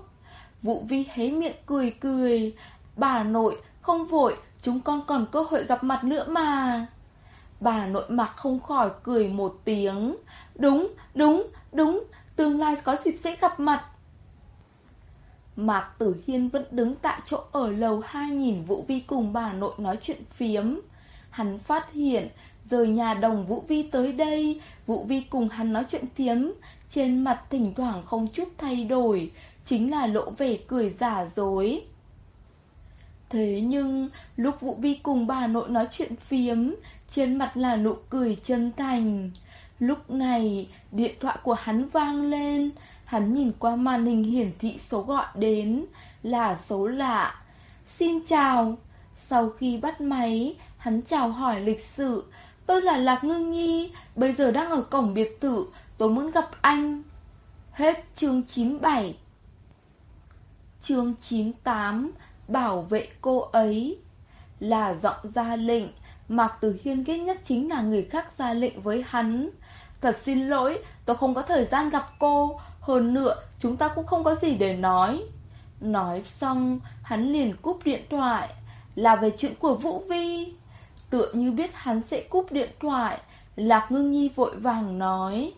Vũ Vi hé miệng cười cười, Bà nội, không vội, chúng con còn cơ hội gặp mặt nữa mà. Bà nội mặc không khỏi cười một tiếng. Đúng, đúng, đúng, tương lai có dịp sẽ gặp mặt. Mạc Tử Hiên vẫn đứng tại chỗ ở lầu hai nhìn Vũ Vi cùng bà nội nói chuyện phiếm. Hắn phát hiện, rời nhà đồng Vũ Vi tới đây, Vũ Vi cùng hắn nói chuyện phiếm, trên mặt thỉnh thoảng không chút thay đổi, chính là lộ vẻ cười giả dối. Thế nhưng, lúc Vũ Vi cùng bà nội nói chuyện phiếm, trên mặt là nụ cười chân thành. Lúc này, điện thoại của hắn vang lên, hắn nhìn qua màn hình hiển thị số gọi đến, là số lạ. Xin chào. Sau khi bắt máy, hắn chào hỏi lịch sự. Tôi là Lạc Ngưng Nhi, bây giờ đang ở cổng biệt thự, tôi muốn gặp anh. Hết chương 97 Chương 98 bảo vệ cô ấy. Là giọng ra lệnh, Mạc Tử Hiên ghét nhất chính là người khác ra lệnh với hắn. Thật xin lỗi, tôi không có thời gian gặp cô, hơn nữa chúng ta cũng không có gì để nói. Nói xong, hắn liền cúp điện thoại, là về chuyện của Vũ Vi. Tựa như biết hắn sẽ cúp điện thoại, Lạc Ngưng Nhi vội vàng nói.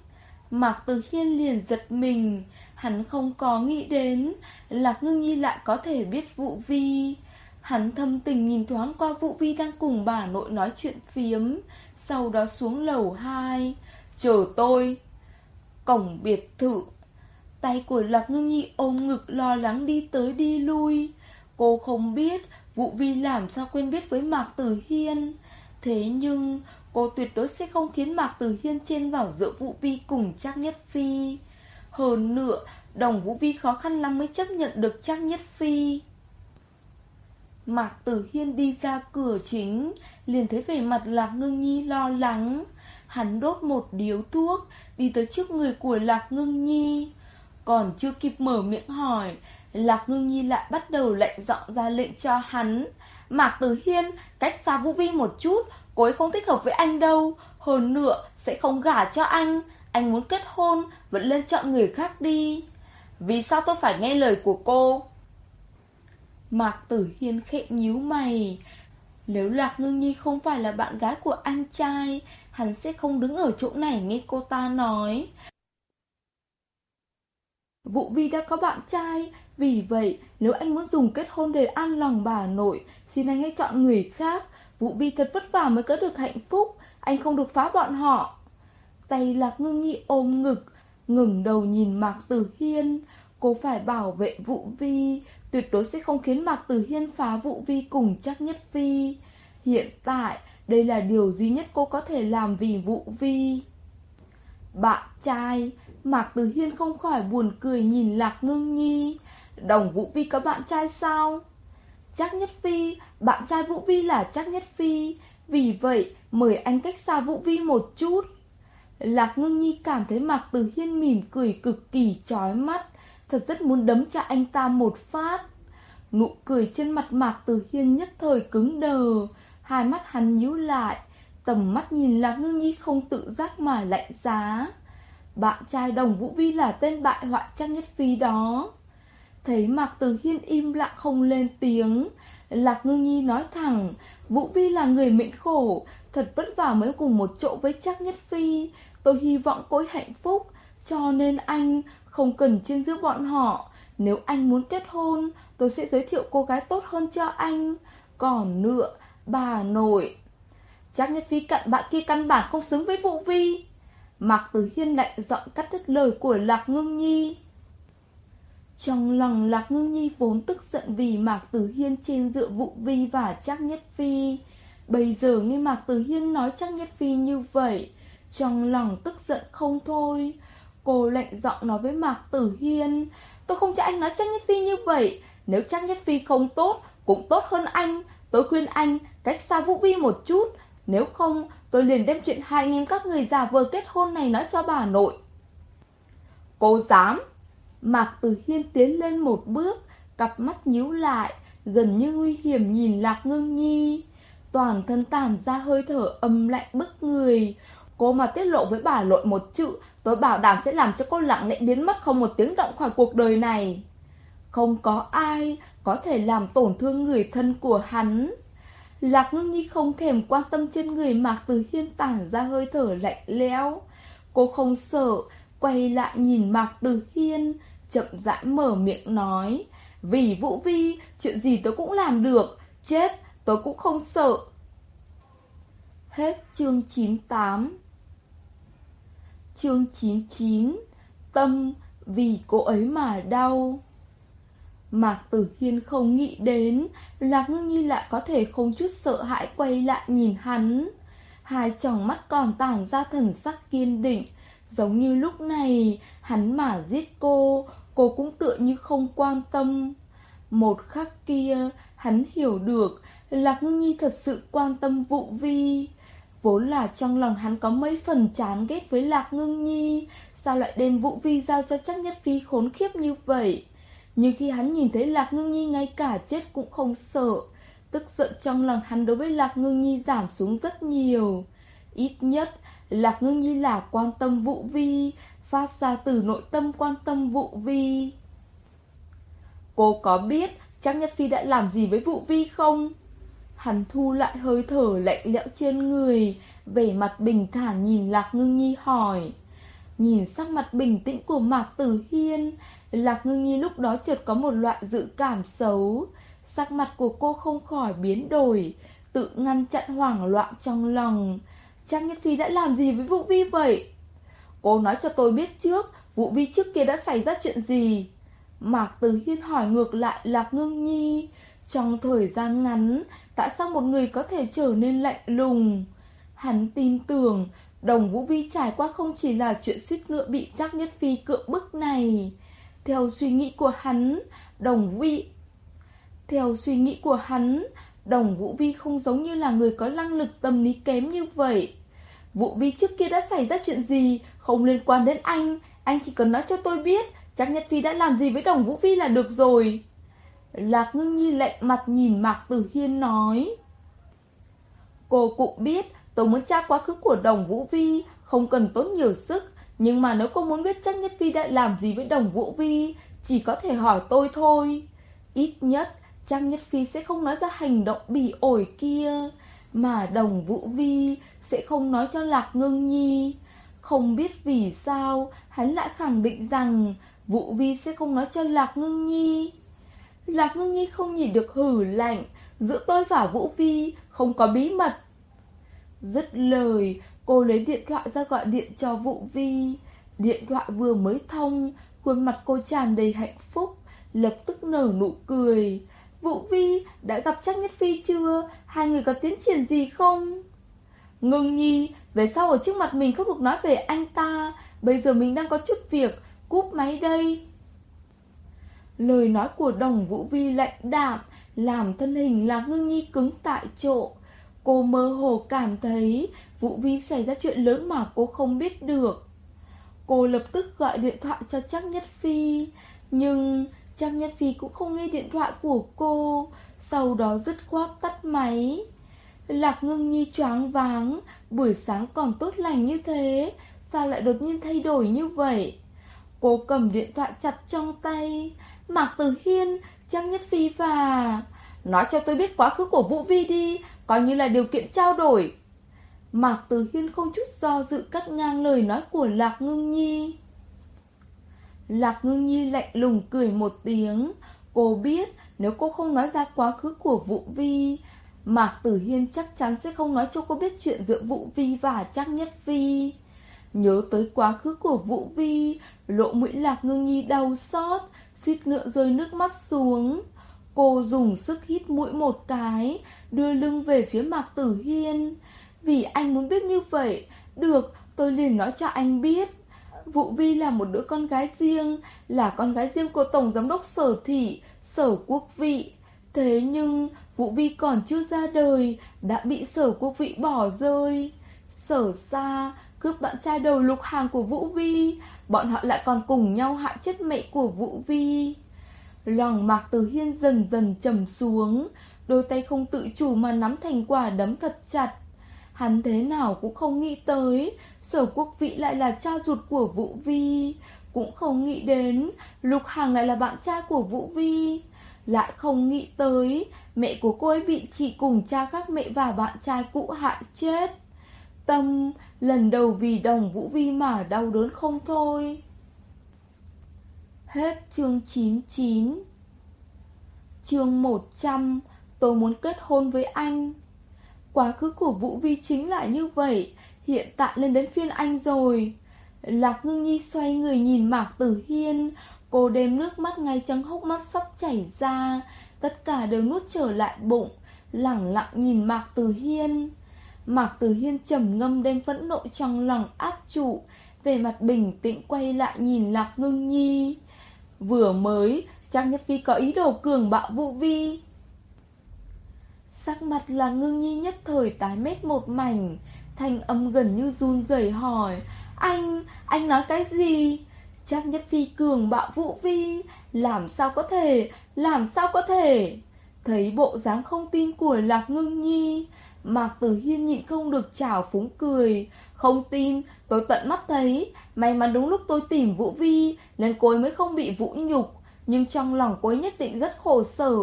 Mạc Tử Hiên liền giật mình, Hắn không có nghĩ đến Lạc Ngưng Nhi lại có thể biết Vũ Vi. Hắn thâm tình nhìn thoáng qua Vũ Vi đang cùng bà nội nói chuyện phiếm, Sau đó xuống lầu 2 Chờ tôi, Cổng biệt thự. Tay của Lạc Ngưng Nhi ôm ngực lo lắng đi tới đi lui. Cô không biết Vũ Vi làm sao quên biết với Mạc Tử Hiên. Thế nhưng, cô tuyệt đối sẽ không khiến Mạc Tử Hiên chen vào giữa Vũ Vi cùng Trác Nhất Phi hơn nữa, đồng Vũ Vi khó khăn lắm mới chấp nhận được Trác Nhất Phi. Mạc Tử Hiên đi ra cửa chính, liền thấy vẻ mặt Lạc Ngưng Nhi lo lắng. Hắn đốt một điếu thuốc, đi tới trước người của Lạc Ngưng Nhi. Còn chưa kịp mở miệng hỏi, Lạc Ngưng Nhi lại bắt đầu lệnh giọng ra lệnh cho hắn. Mạc Tử Hiên, cách xa Vũ Vi một chút, cô ấy không thích hợp với anh đâu. Hơn nữa, sẽ không gả cho anh. Anh muốn kết hôn, vẫn lên chọn người khác đi. Vì sao tôi phải nghe lời của cô? Mạc Tử Hiên khệ nhíu mày. Nếu Lạc Ngưng Nhi không phải là bạn gái của anh trai, hắn sẽ không đứng ở chỗ này nghe cô ta nói. Vũ Vi đã có bạn trai, vì vậy nếu anh muốn dùng kết hôn để an lòng bà nội, xin anh hãy chọn người khác. Vũ Vi thật vất vả mới có được hạnh phúc, anh không được phá bọn họ. Tay Lạc Ngưng Nhi ôm ngực, ngừng đầu nhìn Mạc Tử Hiên. Cô phải bảo vệ Vũ Vi, tuyệt đối sẽ không khiến Mạc Tử Hiên phá Vũ Vi cùng chắc nhất Vi. Hiện tại, đây là điều duy nhất cô có thể làm vì Vũ Vi. Bạn trai, Mạc Tử Hiên không khỏi buồn cười nhìn Lạc Ngưng Nhi. Đồng Vũ Vi có bạn trai sao? Chắc Nhất Phi, bạn trai Vũ Vi là Chắc Nhất Phi. Vì vậy, mời anh cách xa Vũ Vi một chút. Lạc Ngưng Nhi cảm thấy Mạc Tử Hiên mỉm cười cực kỳ chói mắt. Thật rất muốn đấm cho anh ta một phát. Nụ cười trên mặt Mạc Tử Hiên nhất thời cứng đờ. Hai mắt hắn nhíu lại. Tầm mắt nhìn Lạc Ngưng Nhi không tự giác mà lạnh giá. Bạn trai đồng Vũ Vi là tên bại hoại Trang Nhất Phi đó. Thấy Mạc Tử Hiên im lặng không lên tiếng, Lạc ngưng Nhi nói thẳng, Vũ Vi là người mệnh khổ, thật vất vả mới cùng một chỗ với Trác Nhất Phi, tôi hy vọng cô ấy hạnh phúc, cho nên anh không cần trên giữa bọn họ. Nếu anh muốn kết hôn, tôi sẽ giới thiệu cô gái tốt hơn cho anh. Còn nữa, bà nội. chắc Nhất Phi cận bạn kia căn bản không xứng với Vũ Vi. Mạc Tử Hiên lạnh giọng cắt đứt lời của Lạc Ngưng Nhi. Trong lòng Lạc Ngưng Nhi vốn tức giận vì Mạc Tử Hiên trên dựa vụ vi và Trác Nhất Phi. Bây giờ nghe Mạc Tử Hiên nói Trác Nhất Phi như vậy, trong lòng tức giận không thôi. Cô lạnh giọng nói với Mạc Tử Hiên, tôi không cho anh nói Trang Nhất Phi như vậy. Nếu Trang Nhất Phi không tốt, cũng tốt hơn anh. Tôi khuyên anh cách xa Vũ Vi một chút. Nếu không, tôi liền đem chuyện hai anh em các người già vừa kết hôn này nói cho bà nội. Cô dám! Mạc Tử Hiên tiến lên một bước, cặp mắt nhíu lại, gần như nguy hiểm nhìn Lạc Ngưng Nhi. Toàn thân tản ra hơi thở âm lạnh bức người. Cô mà tiết lộ với bà lội một chữ, tôi bảo đảm sẽ làm cho cô lặng lẽ biến mất không một tiếng động khỏi cuộc đời này. Không có ai có thể làm tổn thương người thân của hắn. Lạc Ngưng Nhi không thèm quan tâm trên người Mạc từ Hiên tản ra hơi thở lạnh lẽo. Cô không sợ, quay lại nhìn Mạc từ Hiên, chậm rãi mở miệng nói. Vì Vũ Vi, chuyện gì tôi cũng làm được, chết, tôi cũng không sợ. Hết chương 98 Chương 99 Tâm vì cô ấy mà đau. Mạc Tử Hiên không nghĩ đến Lạc Ngưng lại có thể không chút sợ hãi quay lại nhìn hắn. Hai tròng mắt còn tản ra thần sắc kiên định. Giống như lúc này, hắn mà giết cô Cô cũng tựa như không quan tâm. Một khắc kia, Hắn hiểu được Lạc Ngưng Nhi thật sự quan tâm vũ vi. Vốn là trong lòng hắn có mấy phần chán ghét với Lạc Ngưng Nhi, Sao lại đem vụ vi giao cho chắc nhất phi khốn khiếp như vậy? Nhưng khi hắn nhìn thấy Lạc Ngưng Nhi ngay cả chết cũng không sợ, Tức giận trong lòng hắn đối với Lạc Ngưng Nhi giảm xuống rất nhiều. Ít nhất, Lạc Ngưng Nhi là quan tâm vụ vi, Phát ra từ nội tâm quan tâm vụ vi. Cô có biết Chắc Nhất Phi đã làm gì với vụ vi không? Hắn thu lại hơi thở lạnh lẽo trên người, Vẻ mặt bình thản nhìn Lạc Ngưng Nhi hỏi. Nhìn sắc mặt bình tĩnh của Mạc Tử Hiên, Lạc Ngưng Nhi lúc đó chợt có một loại dự cảm xấu. Sắc mặt của cô không khỏi biến đổi, Tự ngăn chặn hoảng loạn trong lòng. Trang Nhất Phi đã làm gì với Vũ Vi vậy? Cô nói cho tôi biết trước, Vũ Vi trước kia đã xảy ra chuyện gì? Mạc Tử Hiên hỏi ngược lại Lạc Ngưng Nhi. Trong thời gian ngắn, Tại sao một người có thể trở nên lạnh lùng? Hắn tin tưởng, Đồng Vũ Vi trải qua không chỉ là chuyện suýt nữa bị Trác Nhất Phi cưỡng bức này. Theo suy nghĩ của hắn, Đồng Vũ Vi Theo suy nghĩ của hắn, Đồng Vũ Vi không giống như là người có năng lực tâm lý kém như vậy. Vũ Vi trước kia đã xảy ra chuyện gì? Không liên quan đến anh. Anh chỉ cần nói cho tôi biết Chắc Nhất Phi đã làm gì với đồng Vũ Vi là được rồi. Lạc ngưng nhi lạnh mặt nhìn Mạc Tử Hiên nói. Cô cũng biết, tôi muốn tra quá khứ của đồng Vũ Vi, Không cần tốn nhiều sức. Nhưng mà nếu cô muốn biết chắc Nhất Phi đã làm gì với đồng Vũ Vi, Chỉ có thể hỏi tôi thôi. Ít nhất Trang Nhất Phi sẽ không nói ra hành động bỉ ổi kia, Mà đồng Vũ Vi sẽ không nói cho Lạc Ngưng Nhi. Không biết vì sao, hắn lại khẳng định rằng Vũ Vi sẽ không nói cho Lạc Ngưng Nhi. Lạc Ngưng Nhi không nhìn được hử lạnh, giữa tôi và Vũ Vi không có bí mật. Dứt lời, cô lấy điện thoại ra gọi điện cho Vũ Vi. Điện thoại vừa mới thông, khuôn mặt cô tràn đầy hạnh phúc, lập tức nở nụ cười. Vũ Vi đã gặp chắc Nhất Phi chưa? Hai người có tiến triển gì không? Ngưng Nhi, về sau ở trước mặt mình không được nói về anh ta, bây giờ mình đang có chút việc, cúp máy đây. Lời nói của đồng Vũ Vi lạnh đạm, làm thân hình là ngưng nhi cứng tại chỗ. Cô mơ hồ cảm thấy Vũ Vi xảy ra chuyện lớn mà cô không biết được. Cô lập tức gọi điện thoại cho Trác Nhất Phi, nhưng Trác Nhất Phi cũng không nghe điện thoại của cô, sau đó dứt khoát tắt máy. Lạc ngưng nhi choáng váng, buổi sáng còn tốt lành như thế, sao lại đột nhiên thay đổi như vậy? Cô cầm điện thoại chặt trong tay, Mạc Tử Hiên, Trang Nhất Phi và... Nói cho tôi biết quá khứ của Vũ Vi đi, coi như là điều kiện trao đổi. Mạc Tử Hiên không chút do dự cắt ngang lời nói của Lạc Ngưng Nhi. Lạc Ngưng Nhi lạnh lùng cười một tiếng. Cô biết nếu cô không nói ra quá khứ của Vũ Vi, Mạc Tử Hiên chắc chắn sẽ không nói cho cô biết chuyện giữa Vũ Vi và Trác Nhất Vi. Nhớ tới quá khứ của Vũ Vi, lộ mũi Lạc Ngưng Nhi đau xót, suýt nữa rơi nước mắt xuống. Cô dùng sức hít mũi một cái, đưa lưng về phía Mạc Tử Hiên. Vì anh muốn biết như vậy, được, tôi liền nói cho anh biết. Vũ Vi là một đứa con gái riêng, là con gái riêng của Tổng Giám đốc Sở Thị, Sở Quốc Vị. Thế nhưng, Vũ Vi còn chưa ra đời, đã bị Sở Quốc Vị bỏ rơi. Sở xa, cướp bạn trai đầu lục hàng của Vũ Vi, bọn họ lại còn cùng nhau hại chết mẹ của Vũ Vi. Lòng Mạc Tử Hiên dần dần trầm xuống, đôi tay không tự chủ mà nắm thành quả đấm thật chặt. Hắn thế nào cũng không nghĩ tới, sở quốc vị lại là cha ruột của Vũ Vi, cũng không nghĩ đến Lục Hàng lại là bạn trai của Vũ Vi. Lại không nghĩ tới mẹ của cô ấy bị chị cùng cha các mẹ và bạn trai cũ hại chết. Tâm, lần đầu vì đồng Vũ Vi mà đau đớn không thôi. Hết chương 99 Chương 100 Tôi muốn kết hôn với anh. Quá khứ của Vũ Vi chính là như vậy, Hiện tại lên đến phiên anh rồi. Lạc ngưng nhi xoay người nhìn Mạc Tử Hiên, Cô đem nước mắt ngay trắng hốc mắt sắp chảy ra, Tất cả đều nuốt trở lại bụng Lặng lặng nhìn Mạc Tử Hiên. Mạc Tử Hiên trầm ngâm đem phẫn nộ trong lòng áp trụ. Về mặt bình tĩnh quay lại nhìn Lạc Ngưng Nhi. Vừa mới Trang Nhất Phi có ý đồ cường bạo Vũ Vi. Sắc mặt là ngưng nhi nhất thời tái mét một mảnh. Thanh âm gần như run rẩy hỏi Anh, anh nói cái gì? Chắc nhất phi cường bạo vũ vi Làm sao có thể, làm sao có thể? Thấy bộ dáng không tin của Lạc Ngưng Nhi Mạc Tử Hiên nhịn không được chào phúng cười. Không tin, tôi tận mắt thấy May mắn đúng lúc tôi tìm Vũ Vi Nên cô ấy mới không bị vũ nhục Nhưng trong lòng cô ấy nhất định rất khổ sở.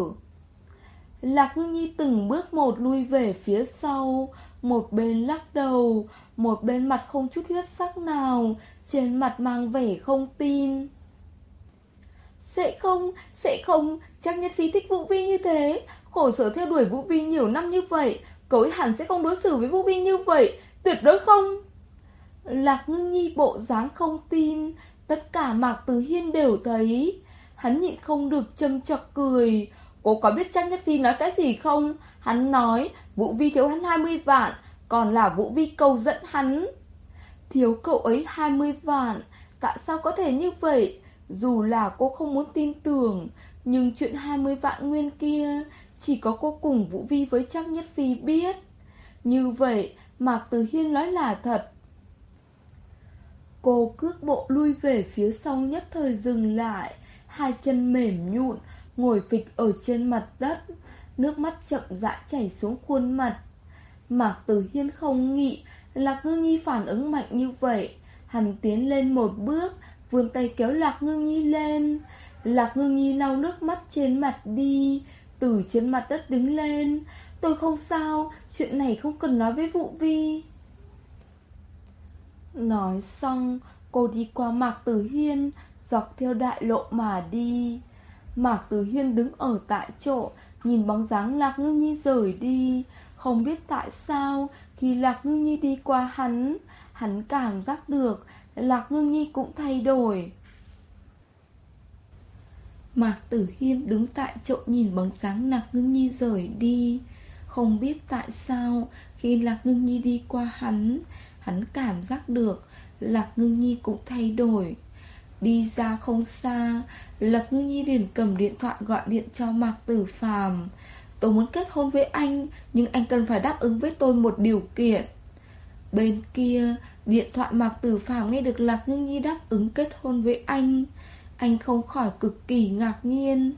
Lạc Ngưng Nhi từng bước một lui về phía sau Một bên lắc đầu Một bên mặt không chút huyết sắc nào Trên mặt mang vẻ không tin. Sẽ không, sẽ không Chắc nhất phi thích Vũ Vi như thế Khổ sở theo đuổi Vũ Vi nhiều năm như vậy Cậu ấy hẳn sẽ không đối xử với Vũ Vi như vậy, Tuyệt đối không Lạc ngưng nhi bộ dáng không tin, Tất cả Mạc Từ Hiên đều thấy Hắn nhịn không được châm chọc cười Cô có biết Trang Nhất Phi nói cái gì không? Hắn nói, Vũ Vi thiếu hắn 20 vạn, Còn là Vũ Vi cầu dẫn hắn Thiếu cậu ấy 20 vạn, Tại sao có thể như vậy? Dù là cô không muốn tin tưởng, Nhưng chuyện 20 vạn nguyên kia chỉ có cô cùng Vũ Vi với Trác Nhất Phi biết Như vậy Mạc Từ Hiên nói là thật Cô cước bộ lui về phía sau nhất thời dừng lại Hai chân mềm nhụn ngồi phịch ở trên mặt đất, nước mắt chậm rãi chảy xuống khuôn mặt. Mạc Tử Hiên không nghĩ Lạc Ngư Nhi phản ứng mạnh như vậy. Hắn tiến lên một bước, vươn tay kéo Lạc Ngư Nhi lên. Lạc Ngư Nhi lau nước mắt trên mặt đi, từ trên mặt đất đứng lên. Tôi không sao, chuyện này không cần nói với Vũ Vi. Nói xong, cô đi qua Mạc Tử Hiên, dọc theo đại lộ mà đi. Mạc Tử Hiên đứng ở tại chỗ, nhìn bóng dáng Lạc Ngư Nhi rời đi. Không biết tại sao, khi Lạc Ngư Nhi đi qua hắn, hắn cảm giác được Lạc Ngư Nhi cũng thay đổi. Mạc Tử Hiên đứng tại chỗ nhìn bóng dáng Lạc Ngưng Nhi rời đi. Không biết tại sao, khi Lạc Ngưng Nhi đi qua hắn, hắn cảm giác được Lạc Ngưng Nhi cũng thay đổi. Đi ra không xa, Lạc Ngưng Nhi liền cầm điện thoại gọi điện cho Mạc Tử Phàm. Tôi muốn kết hôn với anh, nhưng anh cần phải đáp ứng với tôi một điều kiện. Bên kia, điện thoại Mạc Tử Phàm nghe được Lạc Ngưng Nhi đáp ứng kết hôn với anh. Anh không khỏi cực kỳ ngạc nhiên.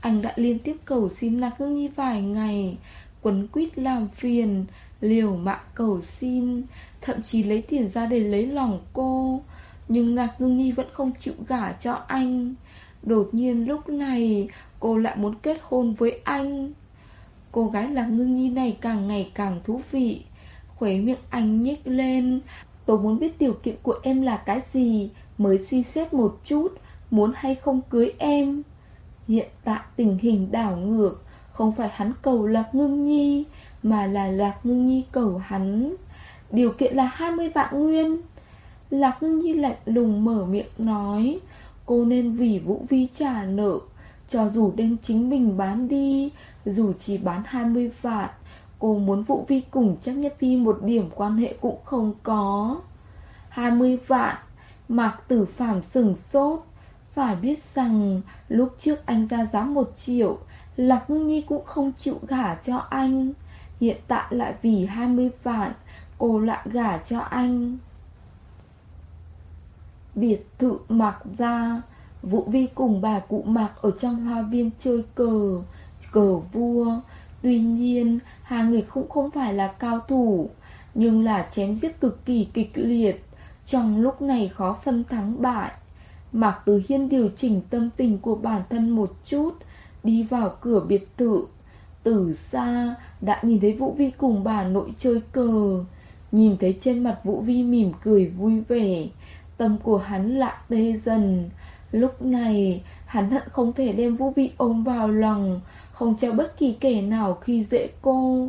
Anh đã liên tiếp cầu xin Lạc hương Nhi vài ngày, quấn quýt làm phiền, liều mạng cầu xin, thậm chí lấy tiền ra để lấy lòng cô. Nhưng Lạc hương Nhi vẫn không chịu gả cho anh. Đột nhiên lúc này Cô lại muốn kết hôn với anh. Cô gái Lạc hương Nhi này càng ngày càng thú vị. Khuấy miệng anh nhích lên. Tôi muốn biết điều kiện của em là cái gì? Mới suy xét một chút. Muốn hay không cưới em. Hiện tại tình hình đảo ngược, Không phải hắn cầu Lạc Ngưng Nhi, Mà là Lạc Ngưng Nhi cầu hắn. Điều kiện là 20 vạn nguyên. Lạc ngưng nhi lạnh lùng mở miệng nói, Cô nên vì Vũ Vi trả nợ, Cho dù đem chính mình bán đi, Dù chỉ bán 20 vạn, Cô muốn Vũ Vi cùng chắc nhất Vi một điểm quan hệ cũng không có. 20 vạn, Mạc tử phàm sừng sốt phải biết rằng Lúc trước anh ra giá một triệu Lạc Ngưng Nhi cũng không chịu gả cho anh Hiện tại lại vì 20 vạn Cô lại gả cho anh biệt thự mặc ra Vũ Vi cùng bà cụ mặc ở trong hoa viên chơi cờ, cờ vua. Tuy nhiên, hai người cũng không phải là cao thủ, nhưng là chém giết cực kỳ kịch liệt. Trong lúc này khó phân thắng bại. Mạc Tử Hiên điều chỉnh tâm tình của bản thân một chút, đi vào cửa biệt thự. Từ xa, đã nhìn thấy Vũ Vi cùng bà nội chơi cờ. Nhìn thấy trên mặt Vũ Vi mỉm cười vui vẻ Tâm của hắn lại tê dần Lúc này hắn hận không thể đem Vũ Vi ôm vào lòng Không cho bất kỳ kẻ nào khi dễ cô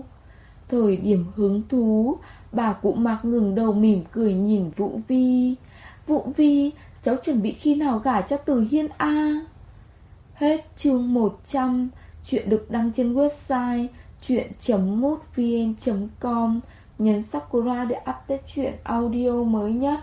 Thời điểm hứng thú Bà cụ mặc ngừng đầu mỉm cười nhìn Vũ Vi Vũ Vi Cháu chuẩn bị khi nào gả cho Từ Hiên A? Hết chương 100 Chuyện được đăng trên website chuyện.mútvn.com Nhấn Sakura để update chuyện audio mới nhất.